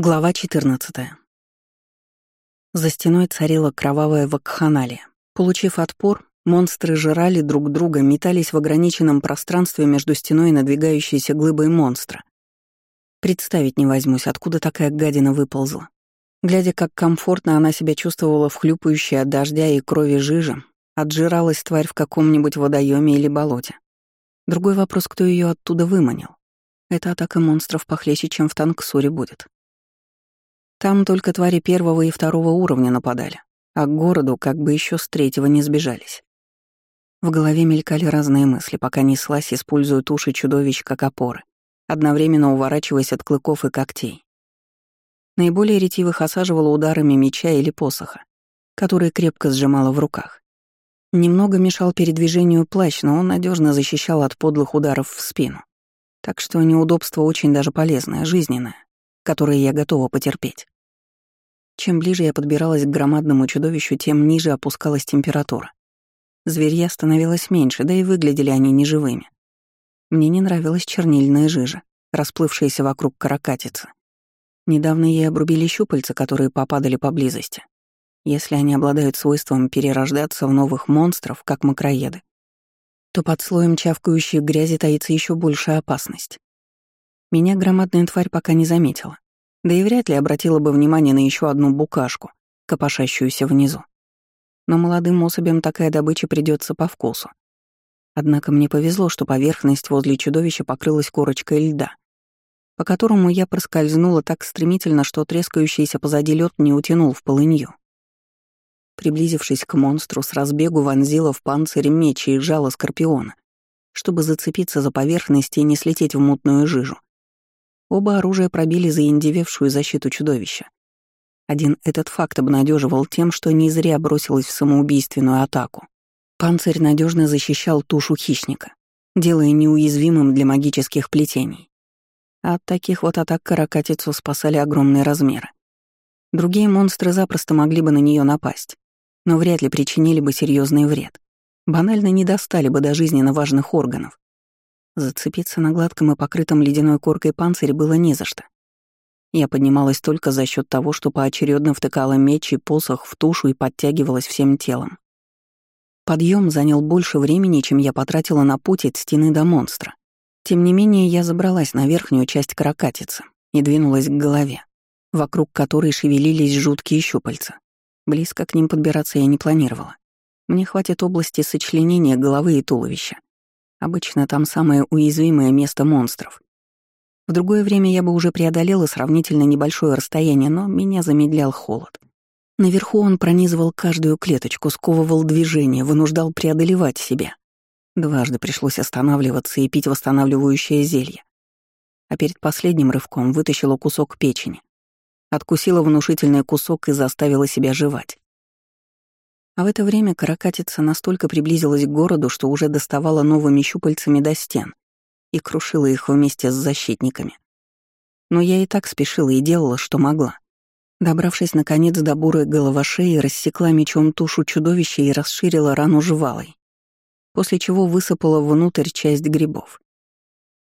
Глава 14. За стеной царила кровавая вакханалия. Получив отпор, монстры жрали друг друга, метались в ограниченном пространстве между стеной и надвигающейся глыбой монстра. Представить не возьмусь, откуда такая гадина выползла. Глядя, как комфортно она себя чувствовала в хлюпающей от дождя и крови жиже, отжиралась тварь в каком-нибудь водоеме или болоте. Другой вопрос, кто ее оттуда выманил. Эта атака монстров похлеще, чем в Танксуре будет. Там только твари первого и второго уровня нападали, а к городу как бы еще с третьего не сбежались. В голове мелькали разные мысли, пока неслась, используя туши чудовищ как опоры, одновременно уворачиваясь от клыков и когтей. Наиболее ретивых осаживала ударами меча или посоха, который крепко сжимала в руках. Немного мешал передвижению плащ, но он надежно защищал от подлых ударов в спину. Так что неудобство очень даже полезное, жизненное которые я готова потерпеть. Чем ближе я подбиралась к громадному чудовищу, тем ниже опускалась температура. Зверья становилось меньше, да и выглядели они неживыми. Мне не нравилась чернильная жижа, расплывшаяся вокруг каракатицы. Недавно ей обрубили щупальца, которые попадали поблизости. Если они обладают свойством перерождаться в новых монстров, как макроеды, то под слоем чавкающей грязи таится еще большая опасность. Меня громадная тварь пока не заметила, да и вряд ли обратила бы внимание на еще одну букашку, копошащуюся внизу. Но молодым особям такая добыча придется по вкусу. Однако мне повезло, что поверхность возле чудовища покрылась корочкой льда, по которому я проскользнула так стремительно, что трескающийся позади лед не утянул в полынью. Приблизившись к монстру, с разбегу вонзила в панцирь меч и жало скорпиона, чтобы зацепиться за поверхность и не слететь в мутную жижу. Оба оружия пробили заиндевевшую защиту чудовища. Один этот факт обнадеживал тем, что не зря бросилась в самоубийственную атаку. Панцирь надежно защищал тушу хищника, делая неуязвимым для магических плетений. от таких вот атак каракатицу спасали огромные размеры. Другие монстры запросто могли бы на нее напасть, но вряд ли причинили бы серьезный вред. Банально не достали бы до жизненно важных органов. Зацепиться на гладком и покрытом ледяной коркой панцире было не за что. Я поднималась только за счет того, что поочередно втыкала меч и посох в тушу и подтягивалась всем телом. Подъем занял больше времени, чем я потратила на путь от стены до монстра. Тем не менее, я забралась на верхнюю часть каракатицы и двинулась к голове, вокруг которой шевелились жуткие щупальца. Близко к ним подбираться я не планировала. Мне хватит области сочленения головы и туловища. Обычно там самое уязвимое место монстров. В другое время я бы уже преодолела сравнительно небольшое расстояние, но меня замедлял холод. Наверху он пронизывал каждую клеточку, сковывал движение, вынуждал преодолевать себя. Дважды пришлось останавливаться и пить восстанавливающее зелье. А перед последним рывком вытащила кусок печени. Откусила внушительный кусок и заставила себя жевать. А в это время каракатица настолько приблизилась к городу, что уже доставала новыми щупальцами до стен и крушила их вместе с защитниками. Но я и так спешила и делала, что могла. Добравшись, наконец, до бурой головошеи, рассекла мечом тушу чудовища и расширила рану жевалой, после чего высыпала внутрь часть грибов.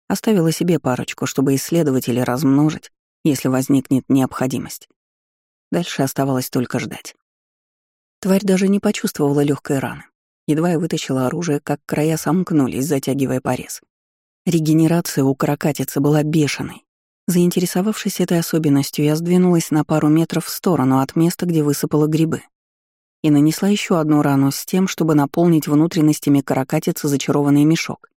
Оставила себе парочку, чтобы исследовать или размножить, если возникнет необходимость. Дальше оставалось только ждать. Тварь даже не почувствовала легкой раны. Едва я вытащила оружие, как края сомкнулись, затягивая порез. Регенерация у каракатицы была бешеной. Заинтересовавшись этой особенностью, я сдвинулась на пару метров в сторону от места, где высыпала грибы, и нанесла еще одну рану с тем, чтобы наполнить внутренностями каракатицы зачарованный мешок.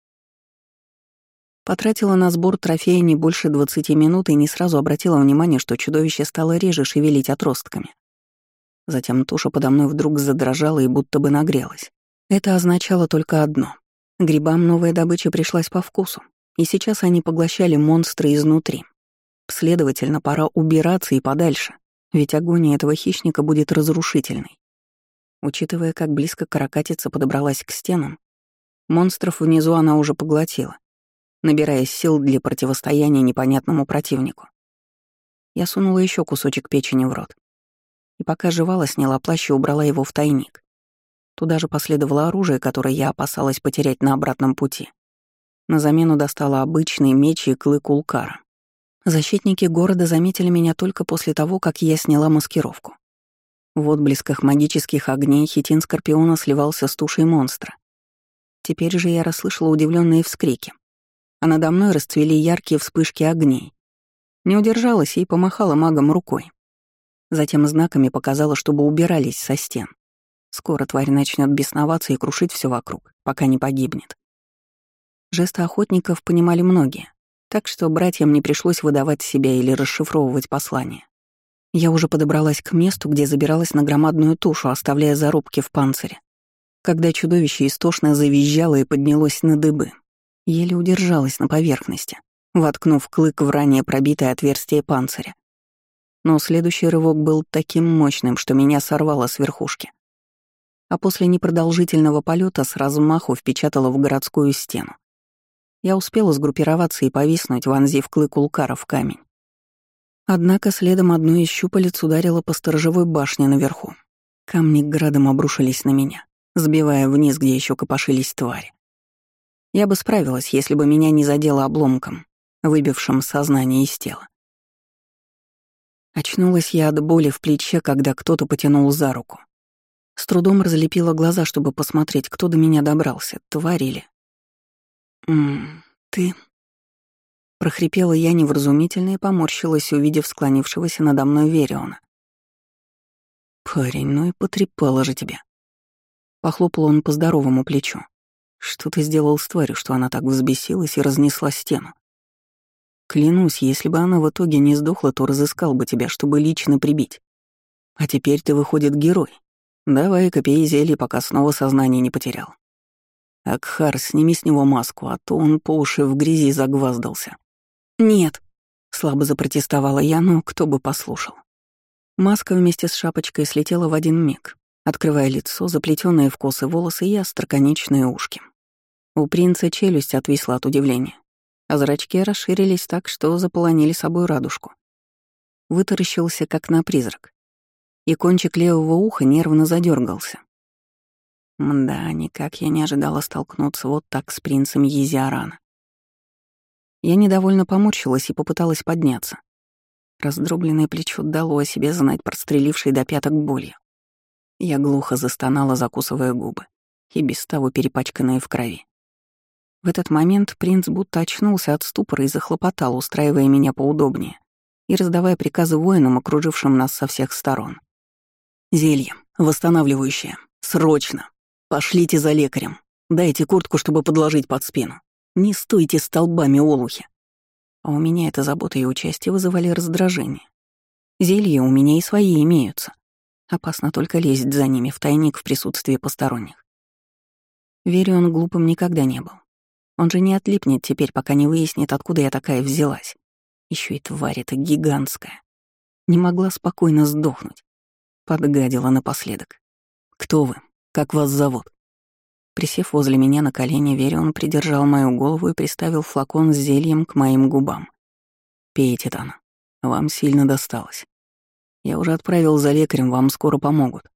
Потратила на сбор трофея не больше 20 минут и не сразу обратила внимание, что чудовище стало реже шевелить отростками. Затем туша подо мной вдруг задрожала и будто бы нагрелась. Это означало только одно. Грибам новая добыча пришлась по вкусу, и сейчас они поглощали монстры изнутри. Следовательно, пора убираться и подальше, ведь агония этого хищника будет разрушительной. Учитывая, как близко каракатица подобралась к стенам, монстров внизу она уже поглотила, набирая сил для противостояния непонятному противнику. Я сунула еще кусочек печени в рот и пока жевала, сняла плащ и убрала его в тайник. Туда же последовало оружие, которое я опасалась потерять на обратном пути. На замену достала обычный меч и клык улкара. Защитники города заметили меня только после того, как я сняла маскировку. В отблесках магических огней хитин Скорпиона сливался с тушей монстра. Теперь же я расслышала удивленные вскрики. А надо мной расцвели яркие вспышки огней. Не удержалась и помахала магом рукой. Затем знаками показала, чтобы убирались со стен. Скоро тварь начнет бесноваться и крушить все вокруг, пока не погибнет. Жесты охотников понимали многие, так что братьям не пришлось выдавать себя или расшифровывать послание. Я уже подобралась к месту, где забиралась на громадную тушу, оставляя зарубки в панцире. Когда чудовище истошно завизжало и поднялось на дыбы, еле удержалась на поверхности, воткнув клык в ранее пробитое отверстие панциря. Но следующий рывок был таким мощным, что меня сорвало с верхушки. А после непродолжительного полета с размаху впечатало в городскую стену. Я успела сгруппироваться и повиснуть, вонзив клык улкара в камень. Однако следом одно из щупалец ударило по сторожевой башне наверху. Камни градом обрушились на меня, сбивая вниз, где еще копошились твари. Я бы справилась, если бы меня не задело обломком, выбившим сознание из тела. Очнулась я от боли в плече, когда кто-то потянул за руку. С трудом разлепила глаза, чтобы посмотреть, кто до меня добрался, тварь или «М ты...» Прохрипела я невразумительно и поморщилась, увидев склонившегося надо мной Вериона. «Парень, ну и потрепала же тебя». Похлопал он по здоровому плечу. «Что ты сделал с тварью, что она так взбесилась и разнесла стену?» Клянусь, если бы она в итоге не сдохла, то разыскал бы тебя, чтобы лично прибить. А теперь ты, выходит, герой. Давай-ка зелье, пока снова сознание не потерял. Акхар, сними с него маску, а то он по уши в грязи загваздался. «Нет», — слабо запротестовала я, но кто бы послушал. Маска вместе с шапочкой слетела в один миг, открывая лицо, заплетенные в косы волосы и остроконечные ушки. У принца челюсть отвисла от удивления, а зрачки расширились так, что заполонили собой радужку. Вытаращился, как на призрак, и кончик левого уха нервно задергался. Мда, никак я не ожидала столкнуться вот так с принцем Езиарана. Я недовольно поморщилась и попыталась подняться. Раздробленное плечо дало о себе знать прострелившей до пяток болью. Я глухо застонала, закусывая губы, и без того перепачканные в крови. В этот момент принц будто очнулся от ступора и захлопотал, устраивая меня поудобнее и раздавая приказы воинам, окружившим нас со всех сторон. «Зелье, восстанавливающее, срочно!» Пошлите за лекарем. Дайте куртку, чтобы подложить под спину. Не стойте столбами олухи. А у меня эта забота и участие вызывали раздражение. Зелья у меня и свои имеются. Опасно только лезть за ними в тайник в присутствии посторонних. Верю, он глупым никогда не был. Он же не отлипнет теперь, пока не выяснит, откуда я такая взялась. Еще и тварь эта гигантская. Не могла спокойно сдохнуть. Подгадила напоследок. «Кто вы? Как вас зовут?» Присев возле меня на колени, Верион придержал мою голову и приставил флакон с зельем к моим губам. «Пейте, Тана. Вам сильно досталось. Я уже отправил за лекарем, вам скоро помогут».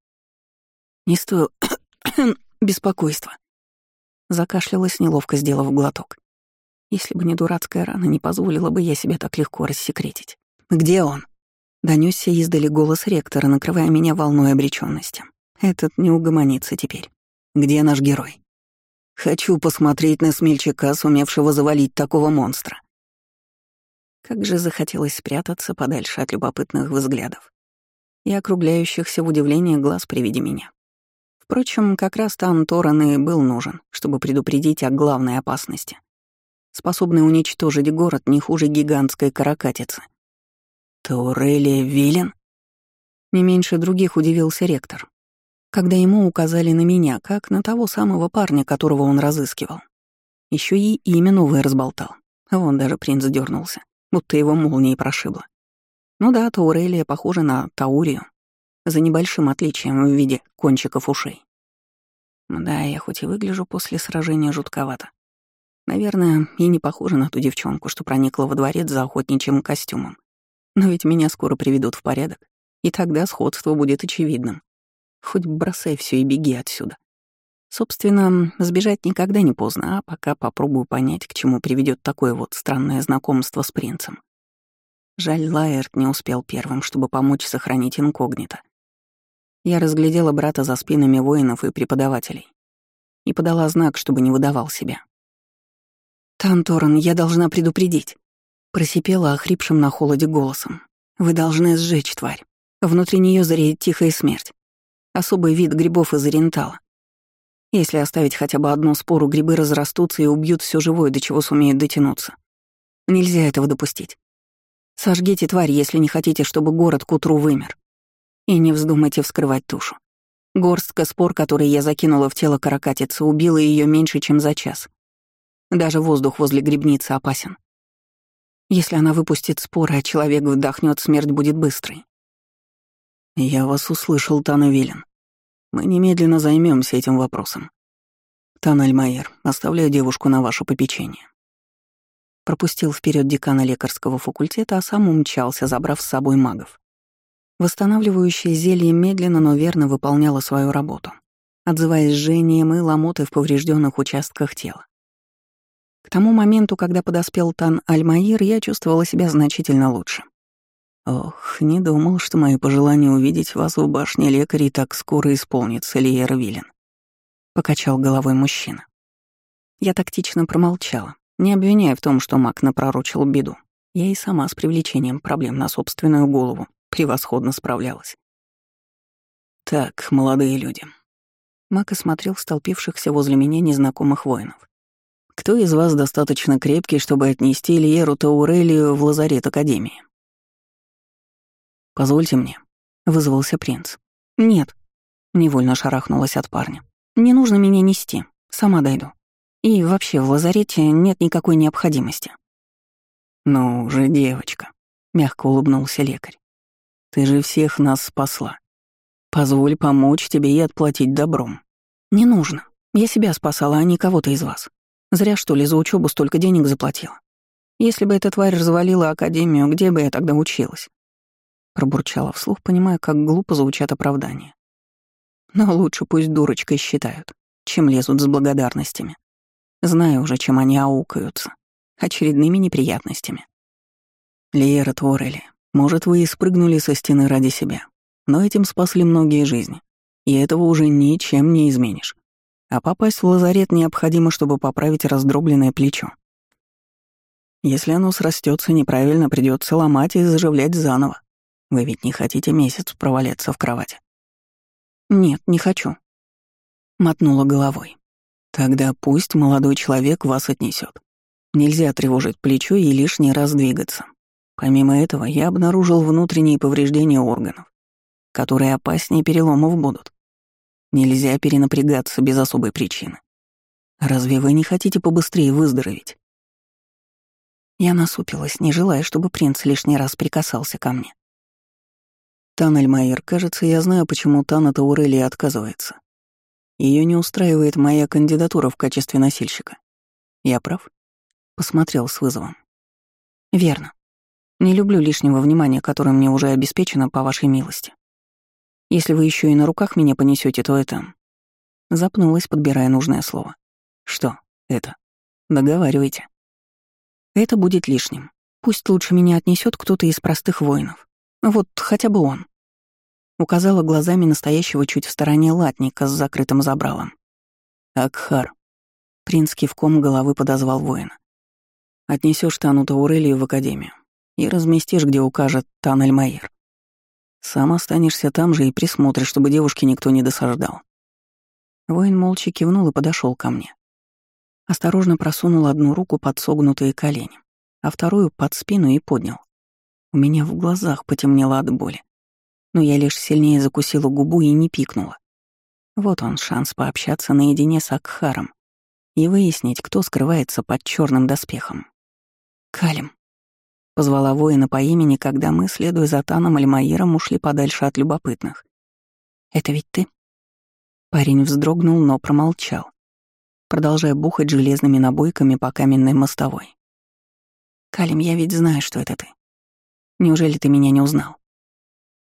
«Не стоило беспокойства». Закашлялась, неловко сделав глоток. Если бы не дурацкая рана, не позволила бы я себя так легко рассекретить. «Где он?» Донёсся издали голос ректора, накрывая меня волной обречённости. Этот не угомонится теперь. Где наш герой? Хочу посмотреть на смельчака, сумевшего завалить такого монстра. Как же захотелось спрятаться подальше от любопытных взглядов и округляющихся в удивлении глаз при виде меня. Впрочем, как раз там Торан и был нужен, чтобы предупредить о главной опасности, способный уничтожить город не хуже гигантской каракатицы. Таурелия Вилен? Не меньше других удивился ректор, когда ему указали на меня, как на того самого парня, которого он разыскивал. Еще и имя новое разболтал. Вон даже принц дернулся, будто его молнией прошибло. Ну да, Таурелия похожа на Таурию, за небольшим отличием в виде кончиков ушей. Да, я хоть и выгляжу после сражения жутковато. Наверное, и не похожа на ту девчонку, что проникла во дворец за охотничьим костюмом. Но ведь меня скоро приведут в порядок, и тогда сходство будет очевидным. Хоть бросай все и беги отсюда. Собственно, сбежать никогда не поздно, а пока попробую понять, к чему приведет такое вот странное знакомство с принцем. Жаль, Лайерт не успел первым, чтобы помочь сохранить инкогнито. Я разглядела брата за спинами воинов и преподавателей и подала знак, чтобы не выдавал себя. «Танторан, я должна предупредить», — просипела охрипшим на холоде голосом. «Вы должны сжечь тварь. Внутри нее зареет тихая смерть. Особый вид грибов из ориентала. Если оставить хотя бы одну спору, грибы разрастутся и убьют все живое, до чего сумеют дотянуться. Нельзя этого допустить. Сожгите тварь, если не хотите, чтобы город к утру вымер. И не вздумайте вскрывать тушу. Горстка спор, которые я закинула в тело каракатицы, убила ее меньше, чем за час. Даже воздух возле грибницы опасен. Если она выпустит споры, а человек вдохнет, смерть будет быстрой. Я вас услышал, Тана Вилен. Мы немедленно займемся этим вопросом. Тан Альмайер, оставляю девушку на ваше попечение пропустил вперед декана лекарского факультета, а сам умчался, забрав с собой магов. Восстанавливающее зелье медленно, но верно выполняло свою работу, отзываясь жжением и ломотой в поврежденных участках тела. К тому моменту, когда подоспел Тан Альмаир, я чувствовала себя значительно лучше. Ох, не думал, что мои пожелания увидеть вас в башне лекарей так скоро исполнится, Лиер Виллен. Покачал головой мужчина. Я тактично промолчала, не обвиняя в том, что маг напророчил беду. Я и сама с привлечением проблем на собственную голову превосходно справлялась. «Так, молодые люди». Мак осмотрел столпившихся возле меня незнакомых воинов. «Кто из вас достаточно крепкий, чтобы отнести Льеру Таурелию в лазарет Академии?» «Позвольте мне», — вызвался принц. «Нет», — невольно шарахнулась от парня. «Не нужно меня нести, сама дойду». И вообще в лазарете нет никакой необходимости. «Ну уже, девочка», — мягко улыбнулся лекарь. «Ты же всех нас спасла. Позволь помочь тебе и отплатить добром». «Не нужно. Я себя спасала, а не кого-то из вас. Зря, что ли, за учебу столько денег заплатила. Если бы эта тварь развалила академию, где бы я тогда училась?» Пробурчала вслух, понимая, как глупо звучат оправдания. Но лучше пусть дурочкой считают, чем лезут с благодарностями. Знаю уже, чем они аукаются. Очередными неприятностями. Лиера Творели, может, вы и спрыгнули со стены ради себя, но этим спасли многие жизни, и этого уже ничем не изменишь. А попасть в лазарет необходимо, чтобы поправить раздробленное плечо. Если оно срастется неправильно, придется ломать и заживлять заново. Вы ведь не хотите месяц проваляться в кровати? Нет, не хочу. Мотнула головой. Тогда пусть молодой человек вас отнесет. Нельзя тревожить плечо и лишний раз двигаться. Помимо этого, я обнаружил внутренние повреждения органов, которые опаснее переломов будут. Нельзя перенапрягаться без особой причины. Разве вы не хотите побыстрее выздороветь? Я насупилась, не желая, чтобы принц лишний раз прикасался ко мне. Танельмайер, кажется, я знаю, почему Тана Таурелия отказывается. Ее не устраивает моя кандидатура в качестве носильщика. Я прав? Посмотрел с вызовом. Верно. Не люблю лишнего внимания, которое мне уже обеспечено по вашей милости. Если вы еще и на руках меня понесете, то это... Запнулась, подбирая нужное слово. Что это? Договаривайте. Это будет лишним. Пусть лучше меня отнесет кто-то из простых воинов. Вот хотя бы он. Указала глазами настоящего чуть в стороне латника с закрытым забралом. «Акхар». Принц кивком головы подозвал воина. Отнесешь Тану Таурелию в академию и разместишь, где укажет Тан Эльмаир. Сам останешься там же и присмотришь, чтобы девушке никто не досаждал. Воин молча кивнул и подошел ко мне. Осторожно просунул одну руку под согнутые колени, а вторую под спину и поднял. У меня в глазах потемнело от боли но я лишь сильнее закусила губу и не пикнула. Вот он, шанс пообщаться наедине с Акхаром и выяснить, кто скрывается под черным доспехом. «Калим», — позвала воина по имени, когда мы, следуя за Таном Альмаиром, ушли подальше от любопытных. «Это ведь ты?» Парень вздрогнул, но промолчал, продолжая бухать железными набойками по каменной мостовой. «Калим, я ведь знаю, что это ты. Неужели ты меня не узнал?»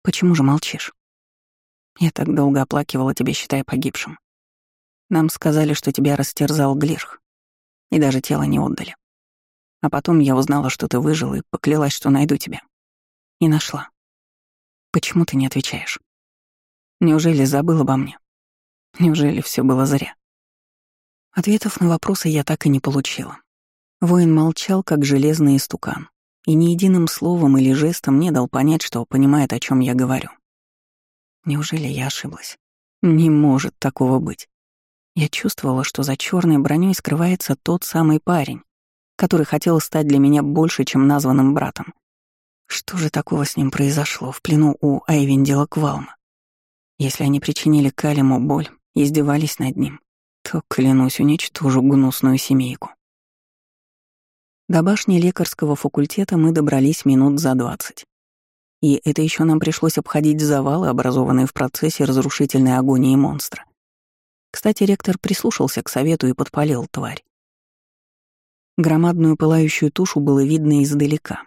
Почему же молчишь? Я так долго оплакивала тебя, считая погибшим. Нам сказали, что тебя растерзал Глирх, и даже тело не отдали. А потом я узнала, что ты выжил, и поклялась, что найду тебя. И нашла. Почему ты не отвечаешь? Неужели забыл обо мне? Неужели все было зря? Ответов на вопросы я так и не получила. Воин молчал, как железный истукан, и ни единым словом или жестом не дал понять, что понимает, о чем я говорю. Неужели я ошиблась? Не может такого быть. Я чувствовала, что за черной броней скрывается тот самый парень, который хотел стать для меня больше, чем названным братом. Что же такого с ним произошло в плену у Айвендела Квалма? Если они причинили Калиму боль, издевались над ним, то, клянусь, уничтожу гнусную семейку. До башни лекарского факультета мы добрались минут за двадцать. И это еще нам пришлось обходить завалы, образованные в процессе разрушительной агонии монстра. Кстати, ректор прислушался к совету и подпалил тварь. Громадную пылающую тушу было видно издалека.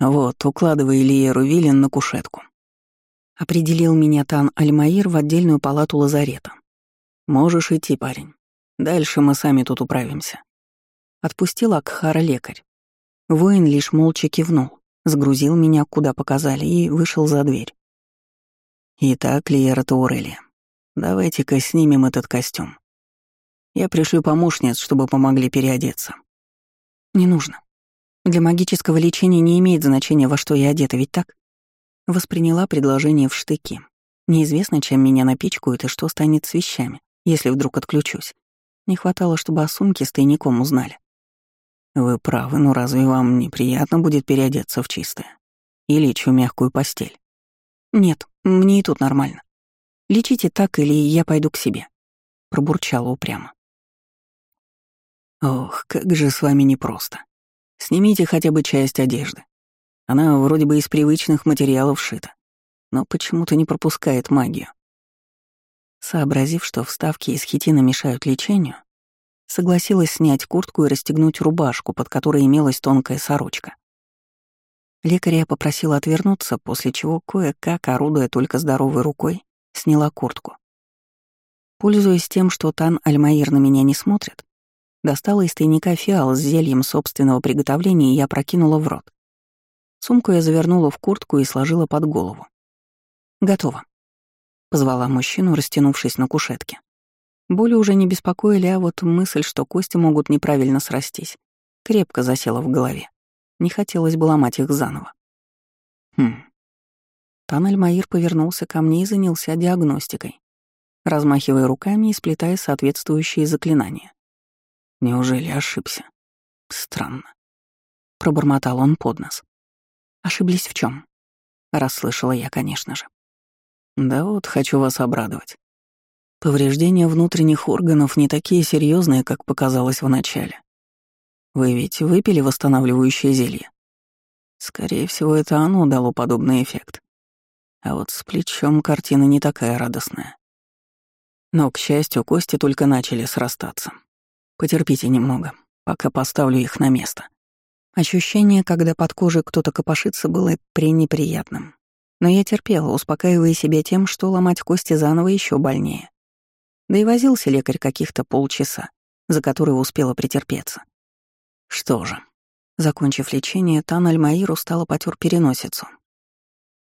«Вот, укладывай Ильеру Виллин на кушетку», — определил меня Тан Альмаир в отдельную палату лазарета. «Можешь идти, парень. Дальше мы сами тут управимся». Отпустил Акхара лекарь. Воин лишь молча кивнул, сгрузил меня, куда показали, и вышел за дверь. «Итак, Лиера Таурелия, давайте-ка снимем этот костюм. Я пришлю помощниц, чтобы помогли переодеться». «Не нужно. Для магического лечения не имеет значения, во что я одета, ведь так?» Восприняла предложение в штыки. Неизвестно, чем меня напичкают и что станет с вещами если вдруг отключусь. Не хватало, чтобы о сумке с тайником узнали. Вы правы, но разве вам неприятно будет переодеться в чистое? И лечь в мягкую постель? Нет, мне и тут нормально. Лечите так, или я пойду к себе. Пробурчала упрямо. Ох, как же с вами непросто. Снимите хотя бы часть одежды. Она вроде бы из привычных материалов шита, но почему-то не пропускает магию. Сообразив, что вставки из хитина мешают лечению, согласилась снять куртку и расстегнуть рубашку, под которой имелась тонкая сорочка. Лекаря я попросила отвернуться, после чего кое-как, орудуя только здоровой рукой, сняла куртку. Пользуясь тем, что Тан Альмаир на меня не смотрит, достала из тайника фиал с зельем собственного приготовления и я прокинула в рот. Сумку я завернула в куртку и сложила под голову. Готово. Позвала мужчину, растянувшись на кушетке. Боли уже не беспокоили, а вот мысль, что кости могут неправильно срастись, крепко засела в голове. Не хотелось бы ломать их заново. Хм. Танель Маир повернулся ко мне и занялся диагностикой, размахивая руками и сплетая соответствующие заклинания. Неужели ошибся? Странно. Пробормотал он под нос. Ошиблись в чем? Расслышала я, конечно же. Да вот, хочу вас обрадовать. Повреждения внутренних органов не такие серьезные, как показалось вначале. Вы ведь выпили восстанавливающее зелье? Скорее всего, это оно дало подобный эффект. А вот с плечом картина не такая радостная. Но, к счастью, кости только начали срастаться. Потерпите немного, пока поставлю их на место. Ощущение, когда под кожей кто-то копошится, было пренеприятным. Но я терпела, успокаивая себя тем, что ломать кости заново еще больнее. Да и возился лекарь каких-то полчаса, за которые успела претерпеться. Что же, закончив лечение, Тан Альмаир устало потер переносицу.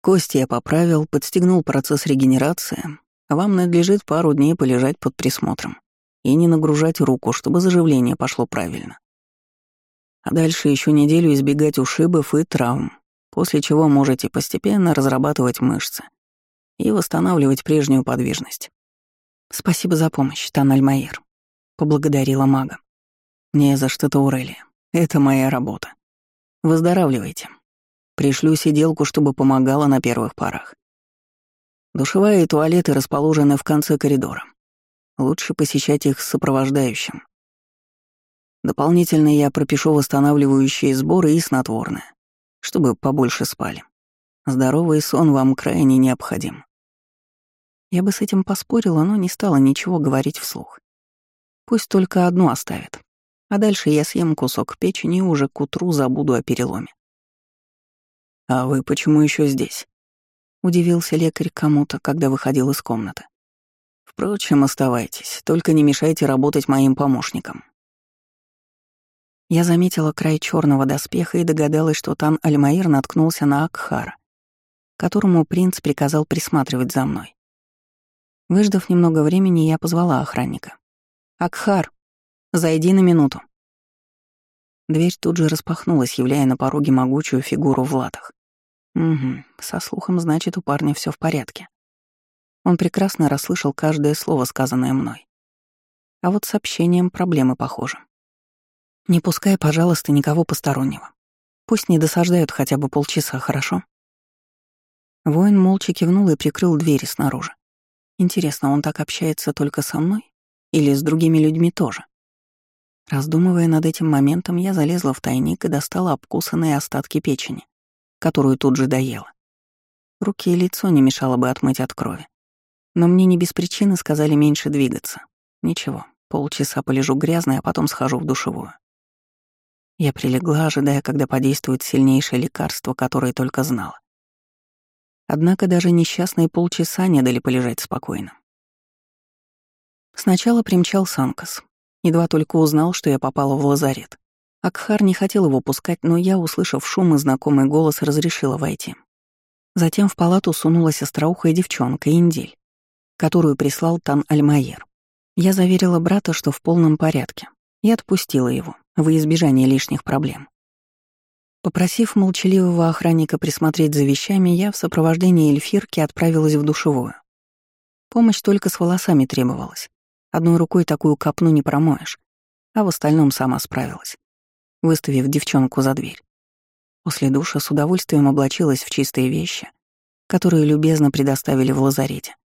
Кости я поправил, подстегнул процесс регенерации, а вам надлежит пару дней полежать под присмотром и не нагружать руку, чтобы заживление пошло правильно. А дальше еще неделю избегать ушибов и травм, после чего можете постепенно разрабатывать мышцы и восстанавливать прежнюю подвижность. «Спасибо за помощь, Танальмаир», — поблагодарила мага. «Не за что, Таурелия. Это моя работа. Выздоравливайте. Пришлю сиделку, чтобы помогала на первых порах. Душевая и туалеты расположены в конце коридора. Лучше посещать их с сопровождающим. Дополнительно я пропишу восстанавливающие сборы и снотворное чтобы побольше спали. Здоровый сон вам крайне необходим. Я бы с этим поспорила, но не стала ничего говорить вслух. Пусть только одну оставят, а дальше я съем кусок печени и уже к утру забуду о переломе. «А вы почему еще здесь?» — удивился лекарь кому-то, когда выходил из комнаты. «Впрочем, оставайтесь, только не мешайте работать моим помощникам. Я заметила край черного доспеха и догадалась, что Тан Альмаир наткнулся на Акхара, которому принц приказал присматривать за мной. Выждав немного времени, я позвала охранника. «Акхар, зайди на минуту». Дверь тут же распахнулась, являя на пороге могучую фигуру в латах. Угу, со слухом, значит, у парня все в порядке. Он прекрасно расслышал каждое слово, сказанное мной. А вот с общением проблемы похожи. Не пускай, пожалуйста, никого постороннего. Пусть не досаждают хотя бы полчаса, хорошо? Воин молча кивнул и прикрыл двери снаружи. Интересно, он так общается только со мной? Или с другими людьми тоже? Раздумывая над этим моментом, я залезла в тайник и достала обкусанные остатки печени, которую тут же доела. Руки и лицо не мешало бы отмыть от крови. Но мне не без причины сказали меньше двигаться. Ничего, полчаса полежу грязной, а потом схожу в душевую. Я прилегла, ожидая, когда подействует сильнейшее лекарство, которое только знала. Однако даже несчастные полчаса не дали полежать спокойно. Сначала примчал Санкас. Едва только узнал, что я попала в лазарет. Акхар не хотел его пускать, но я, услышав шум и знакомый голос, разрешила войти. Затем в палату сунулась остроухая девчонка, Индиль, которую прислал Тан Альмаер. Я заверила брата, что в полном порядке, и отпустила его, во избежание лишних проблем. Попросив молчаливого охранника присмотреть за вещами, я в сопровождении эльфирки отправилась в душевую. Помощь только с волосами требовалась. Одной рукой такую копну не промоешь, а в остальном сама справилась, выставив девчонку за дверь. После душа с удовольствием облачилась в чистые вещи, которые любезно предоставили в лазарете,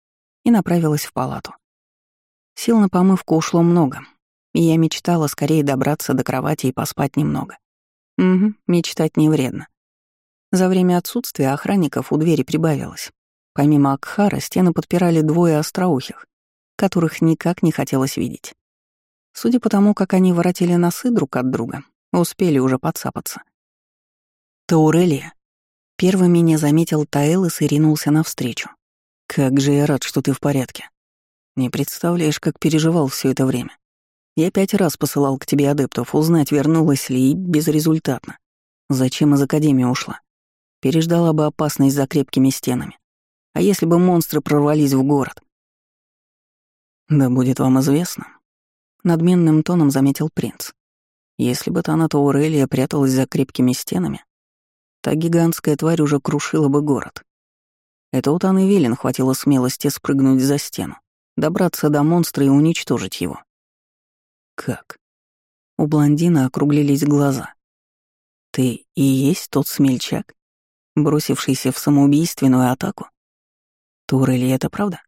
и направилась в палату. Сил на помывку ушло много, и я мечтала скорее добраться до кровати и поспать немного. Угу, мечтать не вредно. За время отсутствия охранников у двери прибавилось. Помимо Акхара, стены подпирали двое остроухих, которых никак не хотелось видеть. Судя по тому, как они воротили носы друг от друга, успели уже подцапаться. «Таурелия!» Первым меня заметил Таэлос и ринулся навстречу. «Как же я рад, что ты в порядке. Не представляешь, как переживал все это время. Я пять раз посылал к тебе адептов, узнать, вернулась ли, и безрезультатно. Зачем из Академии ушла? Переждала бы опасность за крепкими стенами. А если бы монстры прорвались в город? Да будет вам известно. Надменным тоном заметил принц. Если бы Таната Урелия пряталась за крепкими стенами, та гигантская тварь уже крушила бы город. Это у Таны Велин хватило смелости спрыгнуть за стену, добраться до монстра и уничтожить его. Как? У блондина округлились глаза. Ты и есть тот смельчак, бросившийся в самоубийственную атаку? Турели это правда?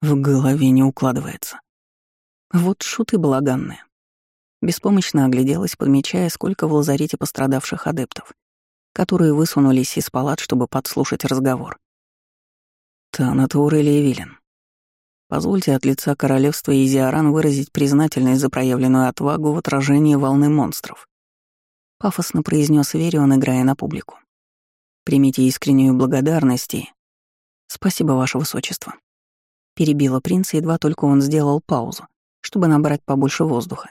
В голове не укладывается. Вот шуты балаганные. Беспомощно огляделась, подмечая, сколько в лазарете пострадавших адептов, которые высунулись из палат, чтобы подслушать разговор. Танат Урелия Вилен. Позвольте от лица королевства Изиаран выразить признательность за проявленную отвагу в отражении волны монстров. Пафосно произнес Верион, играя на публику. Примите искреннюю благодарность и... Спасибо, ваше высочество. Перебила принца, едва только он сделал паузу, чтобы набрать побольше воздуха.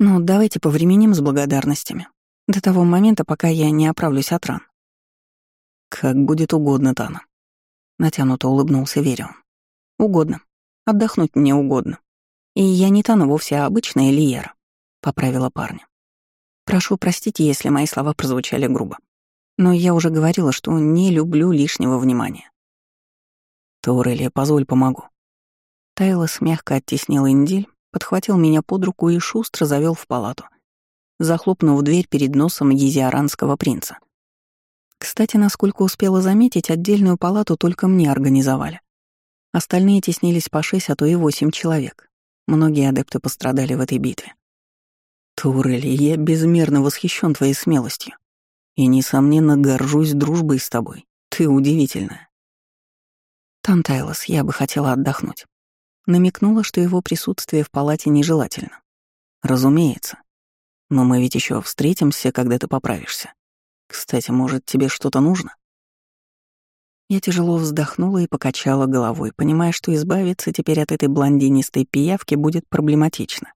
Ну, давайте повременим с благодарностями. До того момента, пока я не оправлюсь от ран. Как будет угодно, Тана. Натянуто улыбнулся Верион. Угодно. Отдохнуть мне угодно. И я не Тана вовсе, а обычная Лиера», — поправила парня. «Прошу простить, если мои слова прозвучали грубо. Но я уже говорила, что не люблю лишнего внимания». «Таурелия, позволь, помогу». Тайлос мягко оттеснил Индиль, подхватил меня под руку и шустро завел в палату, захлопнув дверь перед носом езиаранского принца. Кстати, насколько успела заметить, отдельную палату только мне организовали. Остальные теснились по шесть, а то и восемь человек. Многие адепты пострадали в этой битве. Турели, я безмерно восхищен твоей смелостью. И, несомненно, горжусь дружбой с тобой. Ты удивительная. Тантайлос, я бы хотела отдохнуть. Намекнула, что его присутствие в палате нежелательно. Разумеется. Но мы ведь еще встретимся, когда ты поправишься. Кстати, может, тебе что-то нужно? Я тяжело вздохнула и покачала головой, понимая, что избавиться теперь от этой блондинистой пиявки будет проблематично.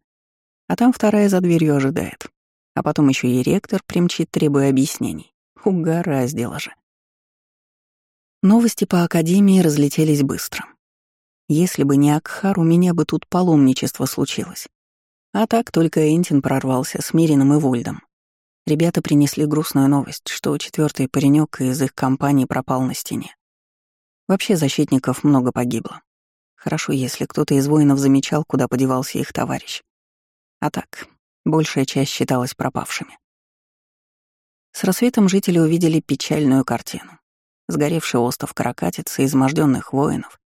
А там вторая за дверью ожидает. А потом еще и ректор примчит, требуя объяснений. Угораздило же. Новости по Академии разлетелись быстро. Если бы не Акхар, у меня бы тут паломничество случилось. А так только Энтин прорвался с Мирином и Вольдом. Ребята принесли грустную новость, что четвертый паренек из их компании пропал на стене. Вообще защитников много погибло. Хорошо, если кто-то из воинов замечал, куда подевался их товарищ. А так, большая часть считалась пропавшими. С рассветом жители увидели печальную картину. Сгоревший остров Каракатицы, изможденных воинов,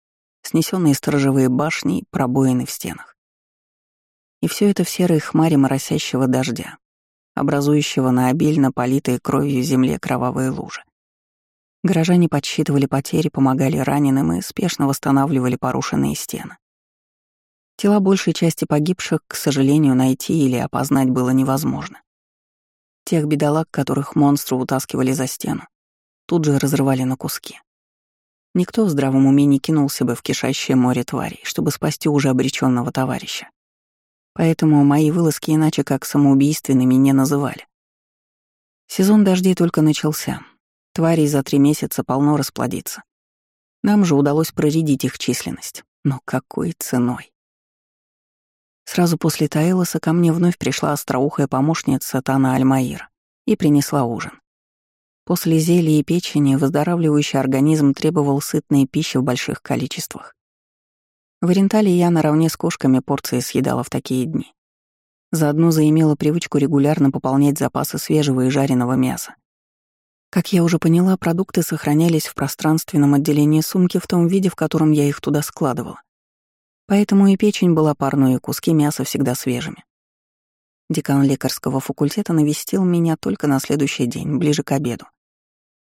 снесенные сторожевые башни пробоины в стенах. И все это в серой хмаре моросящего дождя, образующего на обильно политой кровью земле кровавые лужи. Горожане подсчитывали потери, помогали раненым и спешно восстанавливали порушенные стены. Тела большей части погибших, к сожалению, найти или опознать было невозможно. Тех бедолаг, которых монстры утаскивали за стену, тут же разрывали на куски. Никто в здравом уме не кинулся бы в кишащее море тварей, чтобы спасти уже обреченного товарища. Поэтому мои вылазки иначе как самоубийственными не называли. Сезон дождей только начался, Тварей за три месяца полно расплодиться. Нам же удалось проредить их численность. Но какой ценой? Сразу после Таэлоса ко мне вновь пришла остроухая помощница Тана Альмаир и принесла ужин. После зелья и печени выздоравливающий организм требовал сытной пищи в больших количествах. В Орентале я наравне с кошками порции съедала в такие дни. Заодно заимела привычку регулярно пополнять запасы свежего и жареного мяса. Как я уже поняла, продукты сохранялись в пространственном отделении сумки в том виде, в котором я их туда складывала. Поэтому и печень была парной, и куски мяса всегда свежими. Декан лекарского факультета навестил меня только на следующий день, ближе к обеду.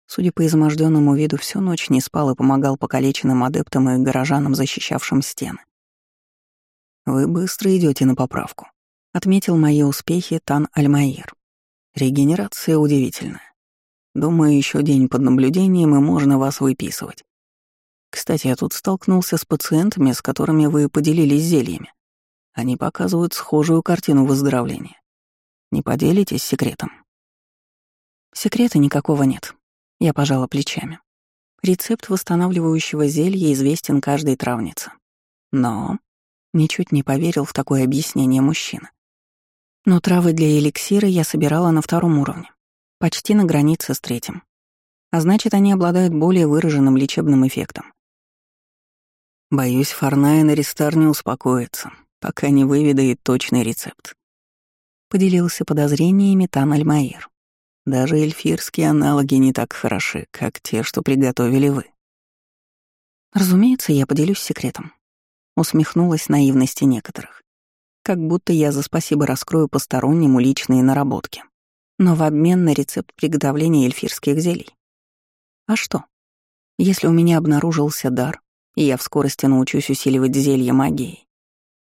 Судя по изможденному виду, всю ночь не спал и помогал покалеченным адептам и горожанам, защищавшим стены. «Вы быстро идете на поправку», — отметил мои успехи Тан Альмаир. «Регенерация удивительная. Думаю, еще день под наблюдением, и можно вас выписывать. Кстати, я тут столкнулся с пациентами, с которыми вы поделились зельями. Они показывают схожую картину выздоровления. Не поделитесь секретом? Секрета никакого нет. Я пожала плечами. Рецепт восстанавливающего зелья известен каждой травнице. Но ничуть не поверил в такое объяснение мужчина. Но травы для эликсира я собирала на втором уровне почти на границе с третьим. А значит, они обладают более выраженным лечебным эффектом. Боюсь, Фарнайн Аристар не успокоится, пока не выведает точный рецепт. Поделился подозрениями Тан Альмаир. Даже эльфирские аналоги не так хороши, как те, что приготовили вы. Разумеется, я поделюсь секретом. Усмехнулась наивности некоторых. Как будто я за спасибо раскрою постороннему личные наработки но в обмен на рецепт приготовления эльфирских зелий. А что? Если у меня обнаружился дар, и я в скорости научусь усиливать зелье магией,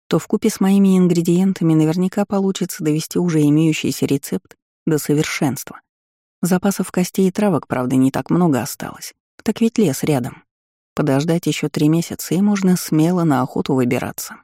то в купе с моими ингредиентами наверняка получится довести уже имеющийся рецепт до совершенства. Запасов костей и травок, правда, не так много осталось. Так ведь лес рядом. Подождать еще три месяца, и можно смело на охоту выбираться.